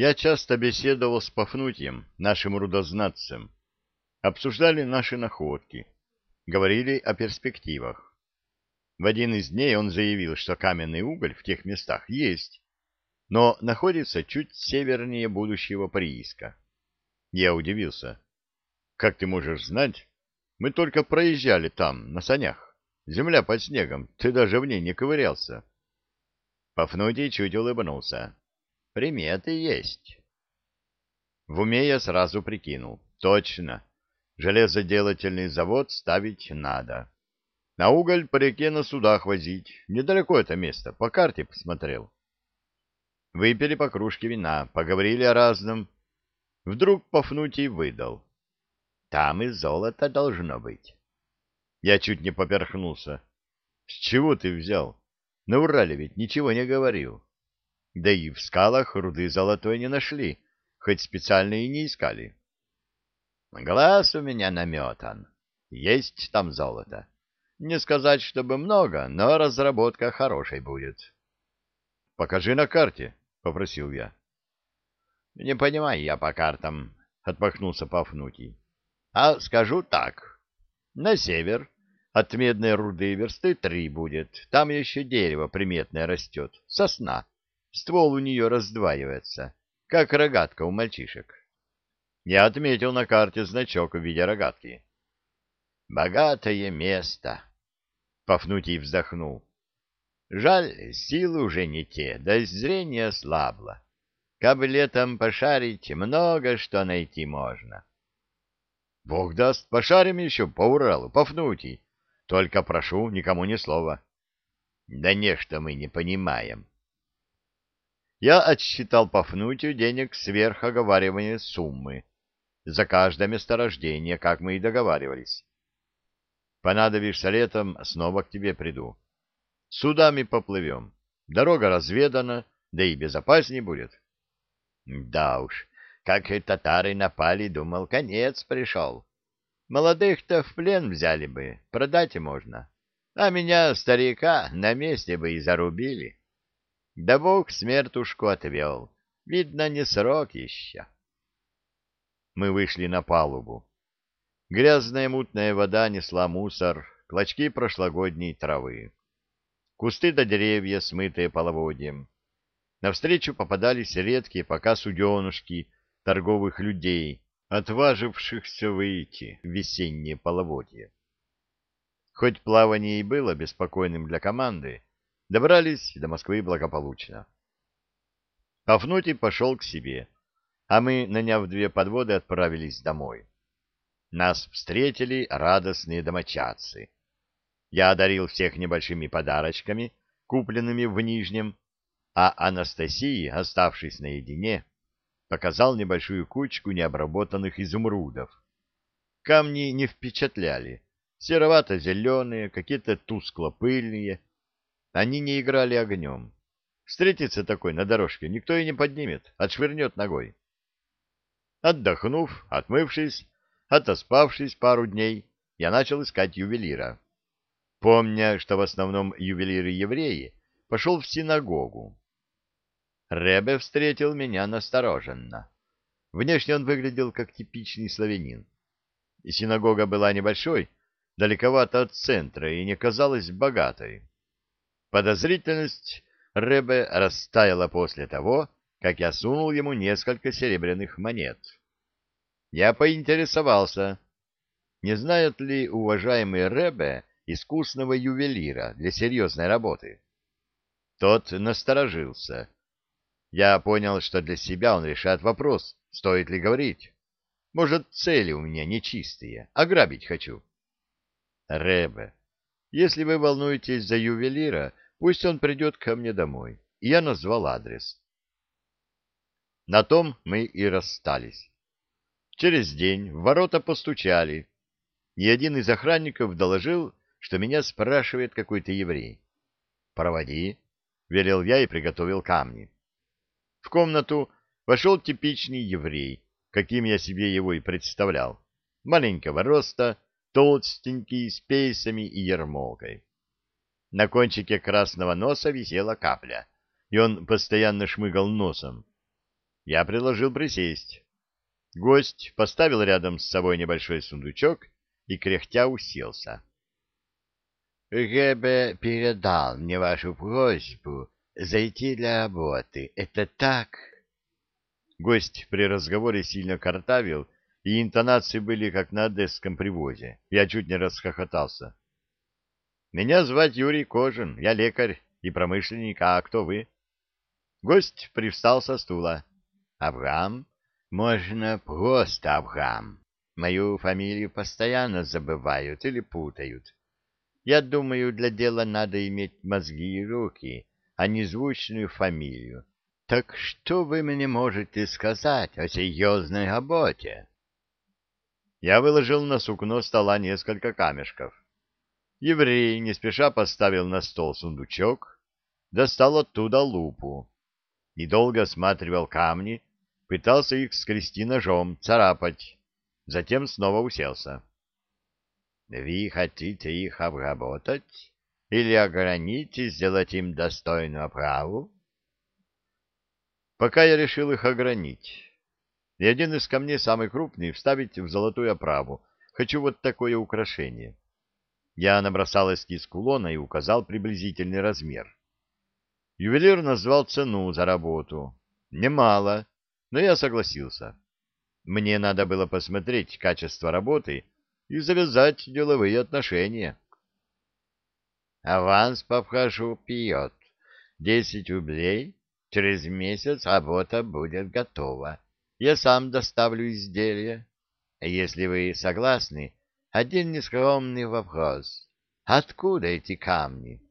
Я часто беседовал с Пафнутием, нашим рудознатцем. Обсуждали наши находки, говорили о перспективах. В один из дней он заявил, что каменный уголь в тех местах есть, но находится чуть севернее будущего прииска. Я удивился. Как ты можешь знать? Мы только проезжали там, на санях. Земля под снегом, ты даже в ней не ковырялся. Пафнутий чуть улыбнулся. Приметы есть. В уме я сразу прикинул. Точно. Железоделательный завод ставить надо. На уголь по реке на судах возить. Недалеко это место, по карте посмотрел. Выпили по кружке вина, поговорили о разном. Вдруг Пафнутий выдал. Там и золото должно быть. Я чуть не поперхнулся. С чего ты взял? На Урале ведь ничего не говорил. Да и в скалах руды золотой не нашли, хоть специально и не искали. Глаз у меня наметан. Есть там золото. Не сказать, чтобы много, но разработка хорошей будет. — Покажи на карте, — попросил я. — Не понимаю я по картам, — отмахнулся Пафнутий. — А скажу так. На север от медной руды версты три будет. Там еще дерево приметное растет, сосна. Ствол у нее раздваивается, как рогатка у мальчишек. Я отметил на карте значок в виде рогатки. «Богатое место!» Пафнутий вздохнул. «Жаль, силы уже не те, да зрение слабло. Кабы летом пошарить, много что найти можно». «Бог даст, пошарим еще по Уралу, Пафнутий. Только прошу, никому ни слова». «Да нечто мы не понимаем», я отсчитал Пафнутию денег сверх оговариваемой суммы за каждое месторождение, как мы и договаривались. Понадобишься летом, снова к тебе приду. Судами поплывем. Дорога разведана, да и безопаснее будет. Да уж, как и татары напали, думал, конец пришел. Молодых-то в плен взяли бы, продать и можно. А меня, старика, на месте бы и зарубили. Да Бог смертушку отвел. Видно, не срок еще. Мы вышли на палубу. Грязная мутная вода несла мусор, клочки прошлогодней травы. Кусты до деревья, смытые половодьем. Навстречу попадались редкие пока суденушки торговых людей, отважившихся выйти в весеннее половодье. Хоть плавание и было беспокойным для команды, Добрались до Москвы благополучно. Пафнутий пошел к себе, а мы, наняв две подводы, отправились домой. Нас встретили радостные домочадцы. Я одарил всех небольшими подарочками, купленными в Нижнем, а Анастасии, оставшись наедине, показал небольшую кучку необработанных изумрудов. Камни не впечатляли, серовато-зеленые, какие-то тускло-пыльные, они не играли огнем. Встретится такой на дорожке, никто и не поднимет, отшвырнет ногой. Отдохнув, отмывшись, отоспавшись пару дней, я начал искать ювелира. Помня, что в основном ювелиры-евреи, пошел в синагогу. Ребе встретил меня настороженно. Внешне он выглядел как типичный славянин. И синагога была небольшой, далековато от центра и не казалась богатой. Подозрительность Ребе растаяла после того, как я сунул ему несколько серебряных монет. Я поинтересовался, не знает ли уважаемый Ребе искусного ювелира для серьезной работы. Тот насторожился. Я понял, что для себя он решает вопрос, стоит ли говорить. Может, цели у меня нечистые, ограбить хочу. Ребе, если вы волнуетесь за ювелира, пусть он придет ко мне домой. Я назвал адрес. На том мы и расстались. Через день в ворота постучали, и один из охранников доложил, что меня спрашивает какой-то еврей. «Проводи», — велел я и приготовил камни. В комнату вошел типичный еврей, каким я себе его и представлял. Маленького роста, толстенький, с пейсами и ермолкой. На кончике красного носа висела капля, и он постоянно шмыгал носом. Я предложил присесть. Гость поставил рядом с собой небольшой сундучок и кряхтя уселся. — Гебе передал мне вашу просьбу зайти для работы. Это так? Гость при разговоре сильно картавил, и интонации были как на одесском привозе. Я чуть не расхохотался. — Меня звать Юрий Кожин, я лекарь и промышленник, а кто вы? Гость привстал со стула. — Абрам? Можно просто Абрам. Мою фамилию постоянно забывают или путают. Я думаю, для дела надо иметь мозги и руки, а не звучную фамилию. Так что вы мне можете сказать о серьезной работе? Я выложил на сукно стола несколько камешков. Еврей не спеша поставил на стол сундучок, достал оттуда лупу. Недолго осматривал камни, пытался их скрести ножом, царапать, затем снова уселся. — Вы хотите их обработать или ограничить, сделать им достойную оправу? Пока я решил их огранить. И один из камней, самый крупный, вставить в золотую оправу. Хочу вот такое украшение. Я набросал эскиз кулона и указал приблизительный размер. Ювелир назвал цену за работу. Немало, но я согласился. Мне надо было посмотреть качество работы и завязать деловые отношения. Аванс по вхожу пьет. Десять рублей. Через месяц работа будет готова. Я сам доставлю изделие. Если вы согласны, один нескромный вопрос. Откуда эти камни?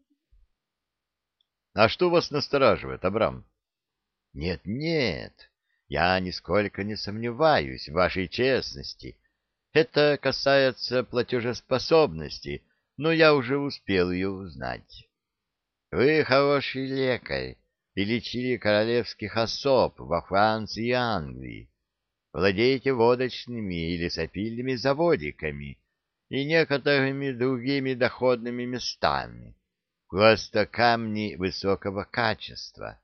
А что вас настораживает, Абрам? Нет, нет, я нисколько не сомневаюсь в вашей честности. Это касается платежеспособности, но я уже успел ее узнать. Вы хороший лекарь и лечили королевских особ во Франции и Англии. Владеете водочными или сопильными заводиками и некоторыми другими доходными местами. Просто камни высокого качества.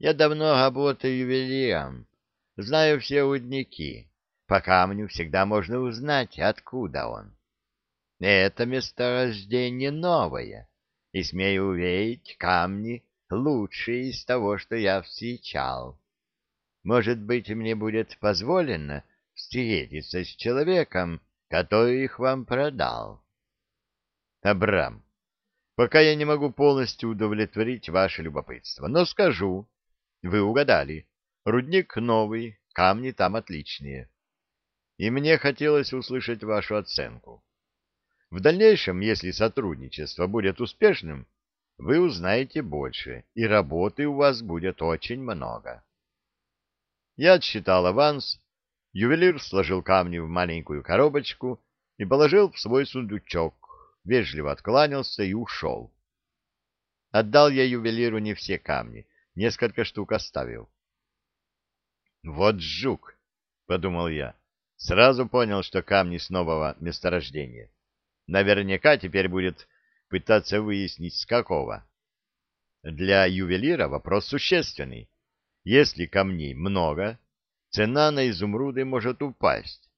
Я давно работаю ювелиром, знаю все рудники. По камню всегда можно узнать, откуда он. Это месторождение новое, и, смею уверить, камни лучшие из того, что я встречал. Может быть, мне будет позволено встретиться с человеком, который их вам продал. Абрам, пока я не могу полностью удовлетворить ваше любопытство, но скажу, вы угадали, рудник новый, камни там отличные. И мне хотелось услышать вашу оценку. В дальнейшем, если сотрудничество будет успешным, вы узнаете больше, и работы у вас будет очень много. Я отсчитал аванс, ювелир сложил камни в маленькую коробочку и положил в свой сундучок, вежливо откланялся и ушел. Отдал я ювелиру не все камни, несколько штук оставил. «Вот жук!» — подумал я. Сразу понял, что камни с нового месторождения. Наверняка теперь будет пытаться выяснить, с какого. Для ювелира вопрос существенный. Если камней много, цена на изумруды может упасть.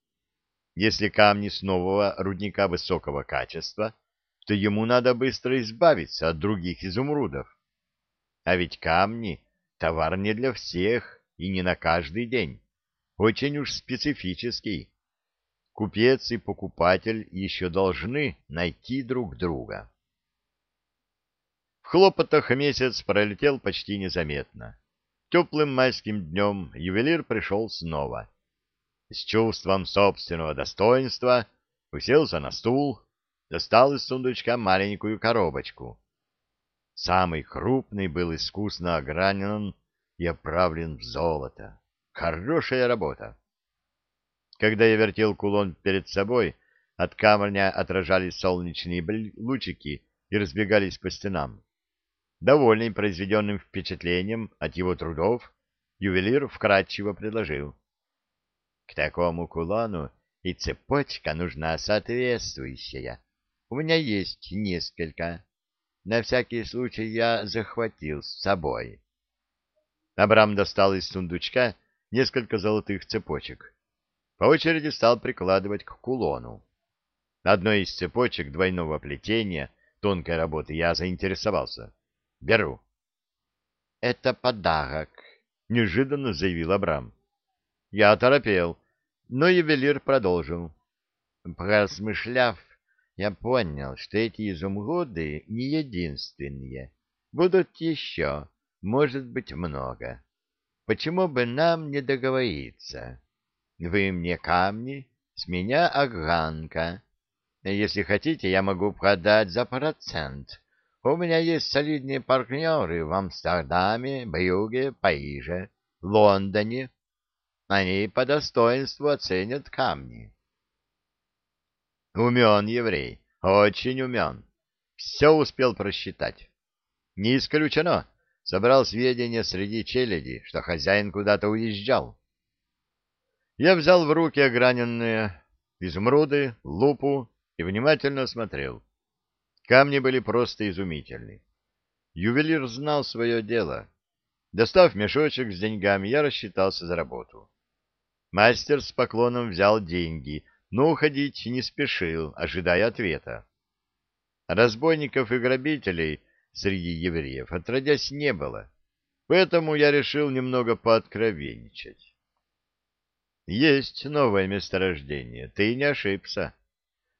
Если камни с нового рудника высокого качества, то ему надо быстро избавиться от других изумрудов. А ведь камни — товар не для всех и не на каждый день. Очень уж специфический. Купец и покупатель еще должны найти друг друга. В хлопотах месяц пролетел почти незаметно. Теплым майским днем ювелир пришел снова. С чувством собственного достоинства уселся на стул, достал из сундучка маленькую коробочку. Самый крупный был искусно огранен и оправлен в золото. Хорошая работа. Когда я вертел кулон перед собой, от камня отражались солнечные лучики и разбегались по стенам. Довольный произведенным впечатлением от его трудов, ювелир вкратчиво предложил. — К такому кулону и цепочка нужна соответствующая. У меня есть несколько. На всякий случай я захватил с собой. Абрам достал из сундучка несколько золотых цепочек. По очереди стал прикладывать к кулону. Одной из цепочек двойного плетения тонкой работы я заинтересовался. Беру. — Это подарок, — неожиданно заявил Абрам. Я оторопел, но ювелир продолжил. Поразмышляв, я понял, что эти изумруды не единственные. Будут еще, может быть, много. Почему бы нам не договориться? Вы мне камни, с меня огранка. Если хотите, я могу продать за процент. У меня есть солидные партнеры в Амстердаме, Брюге, Париже, Лондоне. Они по достоинству оценят камни. Умен еврей, очень умен. Все успел просчитать. Не исключено, собрал сведения среди челяди, что хозяин куда-то уезжал. Я взял в руки ограненные изумруды, лупу и внимательно осмотрел. Камни были просто изумительны. Ювелир знал свое дело. Достав мешочек с деньгами, я рассчитался за работу. Мастер с поклоном взял деньги — но уходить не спешил, ожидая ответа. Разбойников и грабителей среди евреев отродясь не было, поэтому я решил немного пооткровенничать. Есть новое месторождение, ты не ошибся.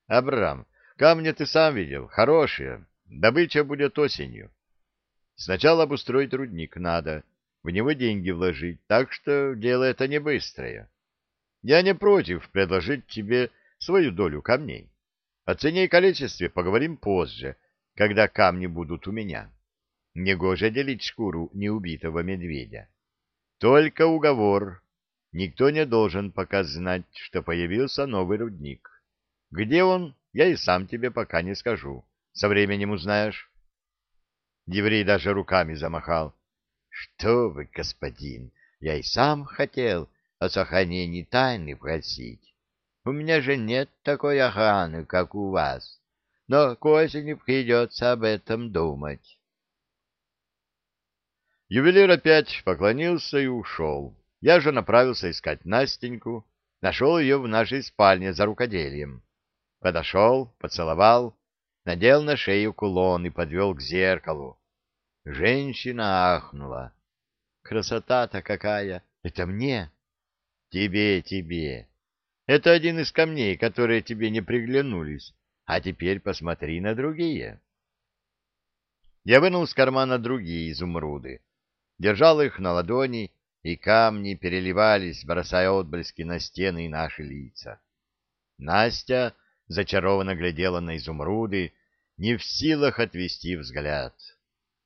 Абрам, камни ты сам видел, хорошие, добыча будет осенью. Сначала обустроить рудник надо, в него деньги вложить, так что дело это не быстрое. Я не против предложить тебе свою долю камней. О цене и количестве поговорим позже, когда камни будут у меня. Негоже делить шкуру неубитого медведя. Только уговор. Никто не должен пока знать, что появился новый рудник. Где он, я и сам тебе пока не скажу. Со временем узнаешь. Еврей даже руками замахал. — Что вы, господин, я и сам хотел о сохранении тайны просить. У меня же нет такой охраны, как у вас, но к осени придется об этом думать. Ювелир опять поклонился и ушел. Я же направился искать Настеньку, нашел ее в нашей спальне за рукоделием. Подошел, поцеловал, надел на шею кулон и подвел к зеркалу. Женщина ахнула. «Красота-то какая! Это мне!» Тебе, тебе. Это один из камней, которые тебе не приглянулись. А теперь посмотри на другие. Я вынул из кармана другие изумруды. Держал их на ладони, и камни переливались, бросая отблески на стены и наши лица. Настя зачарованно глядела на изумруды, не в силах отвести взгляд.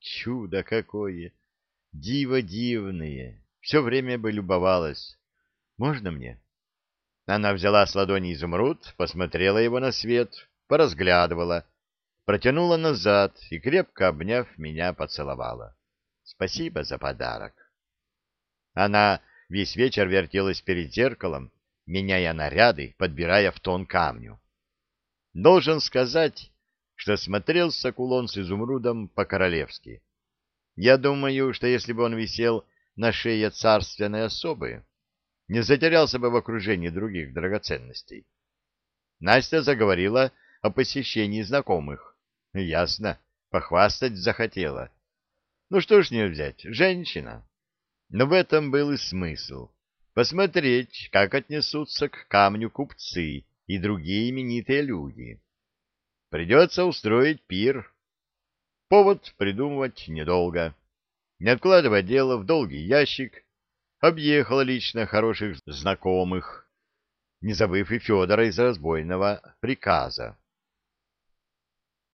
Чудо какое! Диво дивное! Все время бы любовалась. Можно мне? Она взяла с ладони изумруд, посмотрела его на свет, поразглядывала, протянула назад и, крепко обняв меня, поцеловала. Спасибо за подарок. Она весь вечер вертелась перед зеркалом, меняя наряды, подбирая в тон камню. Должен сказать, что смотрелся кулон с изумрудом по-королевски. Я думаю, что если бы он висел на шее царственной особы, не затерялся бы в окружении других драгоценностей. Настя заговорила о посещении знакомых. Ясно, похвастать захотела. Ну что ж не взять, женщина. Но в этом был и смысл. Посмотреть, как отнесутся к камню купцы и другие именитые люди. Придется устроить пир. Повод придумывать недолго. Не откладывая дело в долгий ящик, объехал лично хороших знакомых, не забыв и Федора из разбойного приказа.